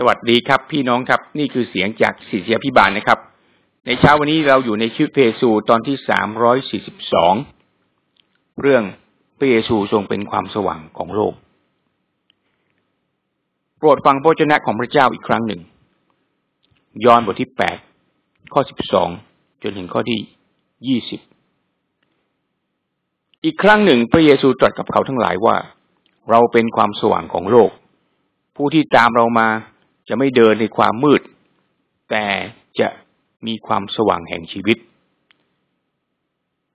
สวัสดีครับ พี่น้องครับ นี่คือเสียงจากศิษยาพิบาลนะครับ ในเช้าวันนี้เราอยู่ในชีวิตเพซูตอนที่สามร้อยสี่สิบสองเรื่องพระเยซูทรงเป็นความสว่างของโลก โปรดฟังพระเจ้าของพระเจ้าอีกครั้งหนึ่ง ยอห์นบทที่แปดข้อสิบสองจนถึงข้อที่ยี่สิบอีกครั้งหนึ่งพระเยซูตรัสกับเขาทั้งหลายว่า เราเป็นความสว่างของโลก ผู้ที่ตามเรามา จะไม่เดินในความมืด แต่จะมีความสว่างแห่งชีวิต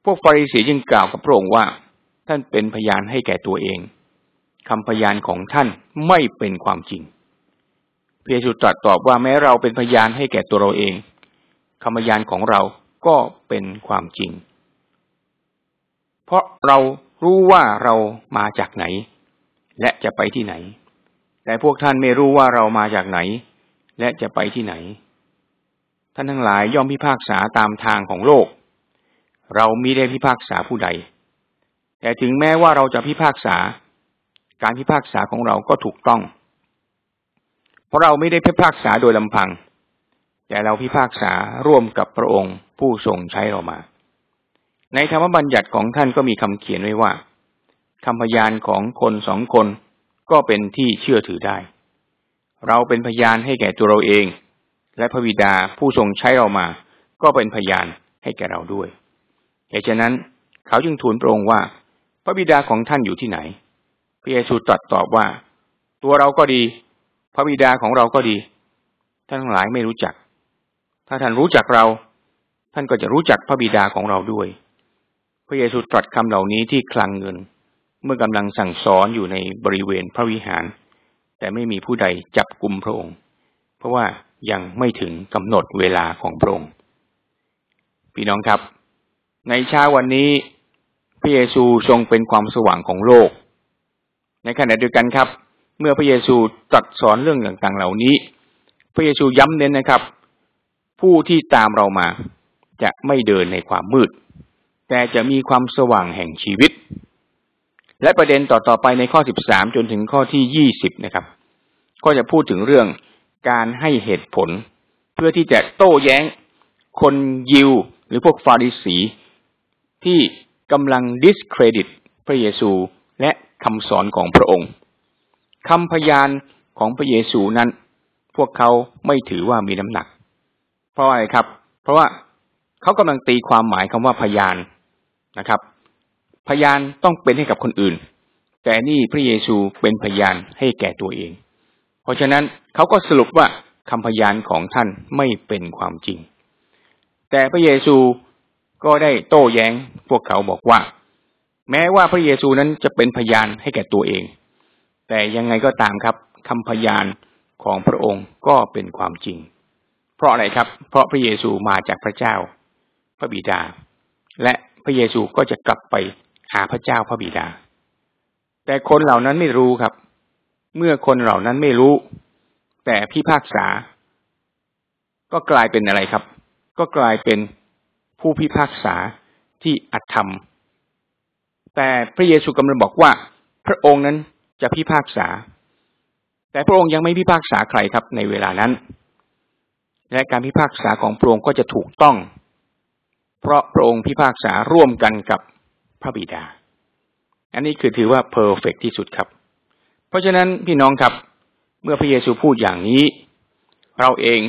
พวกฟาริสียังกล่าวกับพระองค์ว่า ท่านเป็นพยานให้แก่ตัวเองคำพยานของท่านไม่เป็นความจริงพระเยซูตรัสตอบว่าแม้เราเป็นพยานให้แก่ตัวเราเองคำพยานของเราก็เป็นความจริง เพราะเรารู้ว่าเรามาจากไหน และจะไปที่ไหน แต่พวกท่านไม่รู้ว่าเรามาจากไหน และจะไปที่ไหน ท่านทั้งหลายย่อมพิพากษาตามทางของโลก เรามิได้พิพากษาผู้ใด แต่ถึงแม้ว่าเราจะพิพากษา การพิพากษาของเราก็ถูกต้อง เพราะเราไม่ได้พิพากษาโดยลำพัง แต่เราพิพากษาร่วมกับพระองค์ผู้ทรงใช้เรามา ในธรรมบัญญัติของท่านก็มีคำเขียนไว้ว่าคำพยานของคนสองคน ก็เป็นที่เชื่อถือได้ เราเป็นพยานให้แก่ตัวเราเอง และพระบิดาผู้ทรงใช้เรามา ก็เป็นพยานให้แก่เราด้วยเหตุฉะนั้นเขาจึงทูลพระองค์ว่า พระบิดาของท่านอยู่ที่ไหน พระเยซูตรัสตอบว่า ตัวเราก็ดี พระบิดาของเราก็ดี ท่านทั้งหลายไม่รู้จัก ถ้าท่านรู้จักเรา ท่านก็จะรู้จักพระบิดาของเราด้วย พระเยซูตรัสคำเหล่านี้ที่คลังเงิน เมื่อกำลังสั่งสอนอยู่ในบริเวณพระวิหาร แต่ไม่มีผู้ใดจับกลุ่มพระองค์ เพราะว่ายังไม่ถึงกำหนดเวลาของพระองค์ พี่น้องครับ ในเช้าวันนี้พระเยซูทรงเป็นความสว่างของโลก ในขณะเดียวกันครับ เมื่อพระเยซูตรัสสอนเรื่องต่างๆ เหล่านี้ พระเยซูย้ำเน้นนะครับ ผู้ที่ตามเรามาจะไม่เดินในความมืด แต่จะมีความสว่างแห่งชีวิต และประเด็นต่อต่อไปในข้อสิบสามจนถึงข้อที่ยี่สิบนะครับ ก็จะพูดถึงเรื่องการให้เหตุผล เพื่อที่จะโต้แย้งคนยิว หรือพวกฟาริสี ที่กำลัง discredit พระเยซูและคำสอนของพระองค์คำพยานของพระเยซูนั้น พวกเขาไม่ถือว่ามีน้ำหนัก เพราะอะไรครับ เพราะว่าเขากำลังตีความหมายคำว่าพยานนะครับ พยานต้องเป็นให้กับคนอื่น แต่นี่พระเยซูเป็นพยานให้แก่ตัวเอง เพราะฉะนั้นเขาก็สรุปว่าคำพยานของท่านไม่เป็นความจริง แต่พระเยซูก็ได้โต้แย้งพวกเขาบอกว่า แม้ว่าพระเยซูนั้นจะเป็นพยานให้แก่ตัวเอง แต่ยังไงก็ตามครับคำพยานของพระองค์ก็เป็นความจริง เพราะอะไรครับ เพราะพระเยซูมาจากพระเจ้า พระบิดา และพระเยซูก็จะกลับไป หาพระเจ้าพระบิดา แต่คนเหล่านั้นไม่รู้ครับ เมื่อคนเหล่านั้นไม่รู้ แต่พิพากษา ก็กลายเป็นอะไรครับ ก็กลายเป็นผู้พิพากษาที่อธรรม แต่พระเยซูกำลังบอกว่า พระองค์นั้นจะพิพากษา แต่พระองค์ยังไม่พิพากษาใครครับในเวลานั้น และการพิพากษาของพระองค์ก็จะถูกต้อง เพราะพระองค์พิพากษาร่วมกันกับ พระบิดา อันนี้คือถือว่าเพอร์เฟกที่สุดครับ เพราะฉะนั้นพี่น้องครับ เมื่อพระเยซูพูดอย่างนี้ เราเอง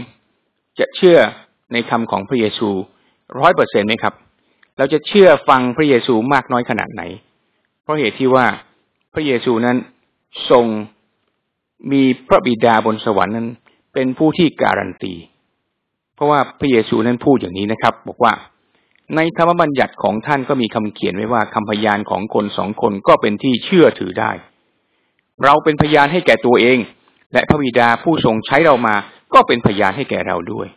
จะเชื่อในคำของพระเยซูร้อยเปอร์เซ็นต์ไหมครับ เราจะเชื่อฟังพระเยซูมากน้อยขนาดไหน เพราะเหตุที่ว่าพระเยซูนั้นทรงมีพระบิดาบนสวรรค์นั้น เป็นผู้ที่การันตี เพราะว่าพระเยซูนั้นพูดอย่างนี้นะครับ บอกว่า ในธรรมบัญญัติของท่านก็มีคำเขียนไว้ว่าคำพยานของคนสองคนก็เป็นที่เชื่อถือได้ เราเป็นพยานให้แก่ตัวเอง และพระบิดาผู้ทรงใช้เรามาก็เป็นพยานให้แก่เราด้วย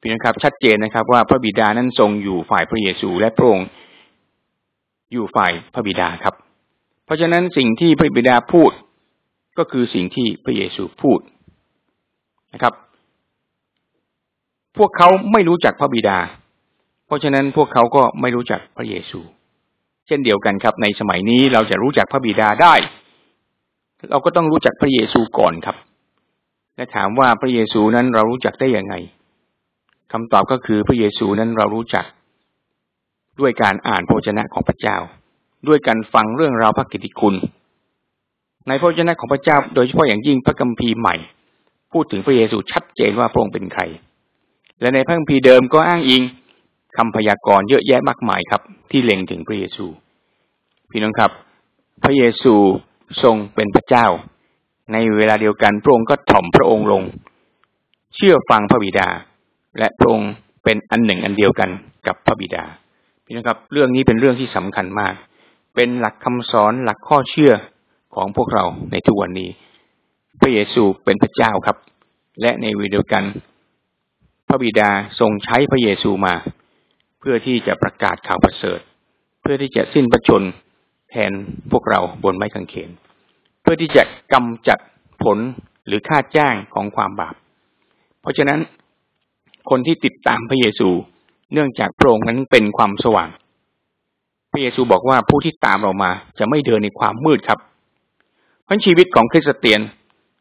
พี่นะครับชัดเจนนะครับว่าพระบิดานั้นทรงอยู่ฝ่ายพระเยซู และพระองค์อยู่ฝ่ายพระบิดาครับ เพราะฉะนั้นสิ่งที่พระบิดาพูดก็คือสิ่งที่พระเยซูพูดนะครับ พวกเขาไม่รู้จักพระบิดา ราะฉะนั้นพวกเขาก็ไม่รู้จักพระเยซู เช่นเดียวกันครับ ในสมัยนี้เราจะรู้จักพระบิดาได้ เราก็ต้องรู้จักพระเยซูก่อนครับ และถามว่าพระเยซูนั้นเรารู้จักได้อยังไงคำตอบก็คือพระเยซูนั้นเรารู้จัก ด้วยการอ่านพระชนะของพระเจ้า ด้วยการฟังเรื่องราวพระกิตติคุณ ในพระชนะของพระเจ้า โดยเฉพาะอย่างยิ่งพระคัมภีร์ใหม่ พูดถึงพระเยซูชัดเจนว่าพระองค์เป็นใคร และในพระคัมภีร์เดิมก็อ้างอิง คำพยากรณ์เยอะแยะมากมายครับ ที่เล็งถึงพระเยซู พี่น้องครับ พระเยซูทรงเป็นพระเจ้า ในเวลาเดียวกันพระองค์ก็ถ่อมพระองค์ลง เชื่อฟังพระบิดา และพระองค์เป็นอันหนึ่งอันเดียวกันกับพระบิดา พี่น้องครับ เรื่องนี้เป็นเรื่องที่สำคัญมาก เป็นหลักคำสอนหลักข้อเชื่อของพวกเราในทุกวันนี้ พระเยซูเป็นพระเจ้าครับ และในเวลาเดียวกัน พระบิดาทรงใช้พระเยซูมา พื่อที่จะประกาศข่าวประเสริฐ เพื่อที่จะสิ้นประชนแทนพวกเราบนไม้กางเขน เพื่อที่จะกำจัดผลหรือค่าจ้างของความบาป เพราะฉะนั้นคนที่ติดตามพระเยซู เนื่องจากพระองค์นั้นเป็นความสว่าง พระเยซูบอกว่าผู้ที่ตามเรามาจะไม่เดินในความมืดครับ เพราะชีวิตของคริสเตียน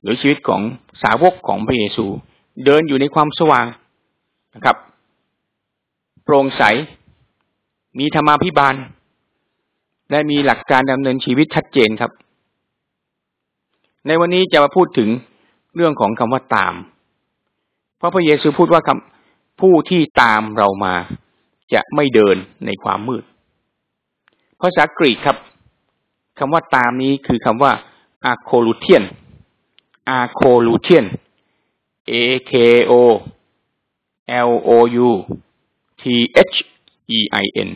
หรือชีวิตของสาวกของพระเยซู เดินอยู่ในความสว่างนะครับ โปร่งใส มีธรรมาภิบาล และมีหลักการดำเนินชีวิตชัดเจนครับ ในวันนี้จะมาพูดถึงเรื่องของคำว่าตาม เพราะพระเยซูพูดว่าคำผู้ที่ตามเรามาจะไม่เดินในความมืด ภาษากรีกครับคำว่าตามนี้คือคำว่าอาโคลูเทียนอาโคลูเทียน A K O L O U T H E I N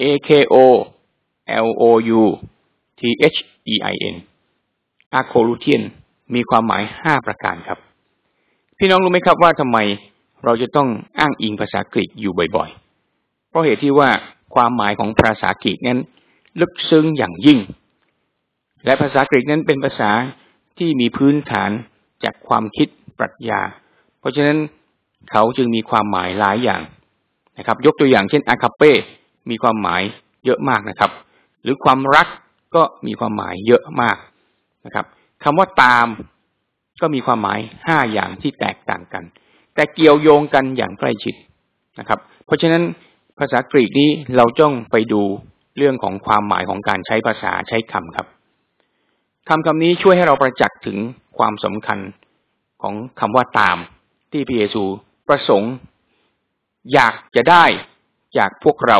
A K O L O U T H E I N ἀκολουθεῖνมีความหมายห้าประการครับ พี่น้องรู้ไหมครับว่าทำไมเราจะต้องอ้างอิงภาษากรีกอยู่บ่อยๆ เพราะเหตุที่ว่าความหมายของภาษากรีกนั้น ลึกซึ้งอย่างยิ่ง และภาษากรีกนั้นเป็นภาษาที่มีพื้นฐานจากความคิดปรัชญา เพราะฉะนั้นเขาจึงมีความหมายหลายอย่าง นะครับ ยกตัวอย่างเช่นอาคาเป้มีความหมายเยอะมากนะครับ หรือความรักก็มีความหมายเยอะมากนะครับคำว่าตามก็มีความหมายห้าอย่างที่แตกต่างกัน แต่เกี่ยวโยงกันอย่างใกล้ชิดนะครับ เพราะฉะนั้นภาษากรีกนี้เราจ้องไปดูเรื่องของความหมายของการใช้ภาษาใช้คำครับคำคำนี้ช่วยให้เราประจักษ์ถึงความสำคัญของคำว่าตามที่พระเยซูประสงค์ อยากจะได้จากพวกเรา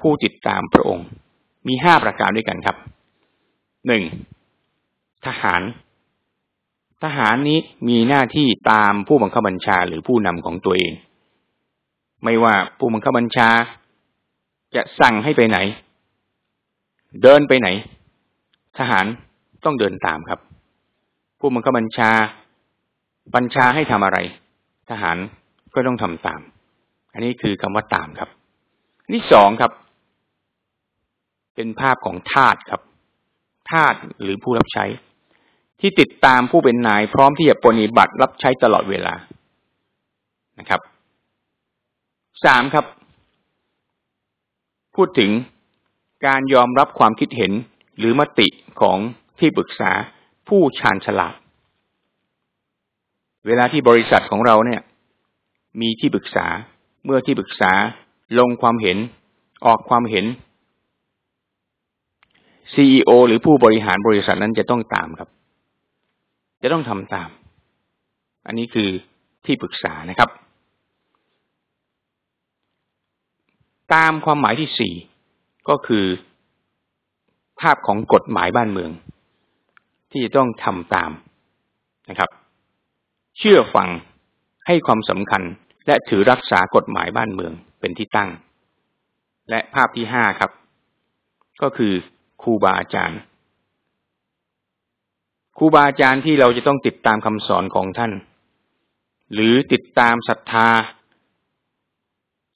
ผู้ติดตามพระองค์ มีห้าประการด้วยกันครับหนึ่งทหาร ทหารนี้มีหน้าที่ตามผู้บังคับบัญชาหรือผู้นำของตัวเอง ไม่ว่าผู้บังคับบัญชา จะสั่งให้ไปไหน เดินไปไหน ทหารต้องเดินตามครับ ผู้บังคับบัญชา บัญชาให้ทำอะไร ทหารก็ต้องทำตาม อันนี้คือคำว่าตามครับนี่สองครับ เป็นภาพของทาสครับทาสหรือผู้รับใช้ ที่ติดตามผู้เป็นนาย พร้อมที่จะปฏิบัติรับใช้ตลอดเวลานะครับสามครับ พูดถึงการยอมรับความคิดเห็นหรือมติของที่ปรึกษาผู้ชาญฉลาด เวลาที่บริษัทของเราเนี่ย มีที่ปรึกษา เมื่อที่ปรึกษาลงความเห็น ออกความเห็น CEO หรือผู้บริหารบริษัทนั้นจะต้องตามครับ จะต้องทำตาม อันนี้คือที่ปรึกษานะครับ ตามความหมายที่สี่ก็คือ ภาพของกฎหมายบ้านเมือง ที่จะต้องทำตามนะครับ เชื่อฟังให้ความสำคัญ และถือรักษากฎหมายบ้านเมืองเป็นที่ตั้ง และภาพที่ห้าครับ ก็คือครูบาอาจารย์ครูบาอาจารย์ที่เราจะต้องติดตามคำสอนของท่าน หรือติดตามศรัทธา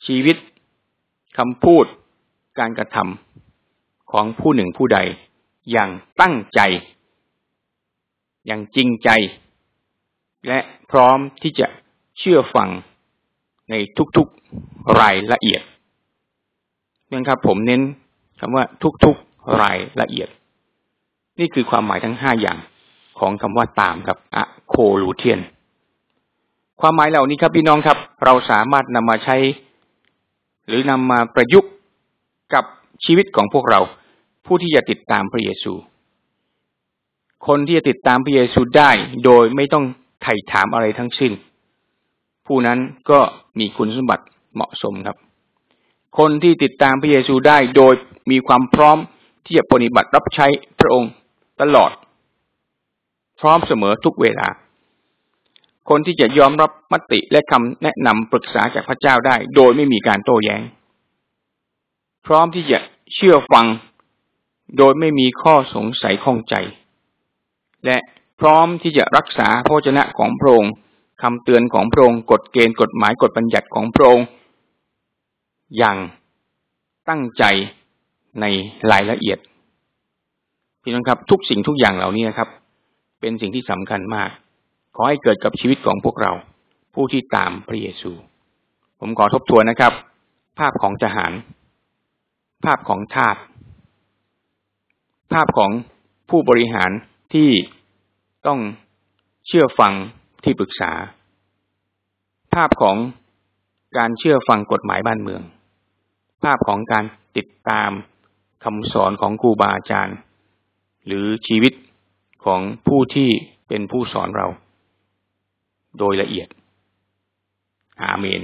ชีวิตคำพูดการกระทำของผู้หนึ่งผู้ใด อย่างตั้งใจ อย่างจริงใจ และพร้อมที่จะเชื่อฟัง ในทุกๆรายละเอียดเนี่ครับผมเน้นคำว่าทุกๆรายละเอียด นี่คือความหมายทั้งห้าอย่างของคำว่าตามครับอะโคลูเทียน ความหมายเหล่านี้ครับพี่น้องครับ เราสามารถนำมาใช้ หรือนำมาประยุกต์กับชีวิตของพวกเรา ผู้ที่จะติดตามพระเยซู คนที่จะติดตามพระเยซูได้โดยไม่ต้องไถ่ถามอะไรทั้งสิ้น ผู้นั้นก็มีคุณสมบัติเหมาะสมครับ คนที่ติดตามพระเยซูได้โดยมีความพร้อมที่จะปฏิบัติรับใช้พระองค์ตลอด พร้อมเสมอทุกเวลา คนที่จะยอมรับมติและคำแนะนำปรึกษาจากพระเจ้าได้ โดยไม่มีการโต้แย้ง พร้อมที่จะเชื่อฟังโดยไม่มีข้อสงสัยข้องใจ และพร้อมที่จะรักษาพระเจนะของพระองค์ คำเตือนของพระองค์กฎเกณฑ์กฎหมายกฎบัญญัติของพระองค์อย่างตั้งใจในรายละเอียดพี่น้องครับ ทุกสิ่งทุกอย่างเหล่านี้นะครับ เป็นสิ่งที่สำคัญมาก ขอให้เกิดกับชีวิตของพวกเรา ผู้ที่ตามพระเยซู ผมขอทบทวนนะครับ ภาพของทหาร ภาพของทาสภาพของผู้บริหารที่ต้องเชื่อฟัง ที่ปรึกษา ภาพของการเชื่อฟังกฎหมายบ้านเมือง ภาพของการติดตามคำสอนของครูบาอาจารย์ หรือชีวิตของผู้ที่เป็นผู้สอนเรา โดยละเอียดอาเมน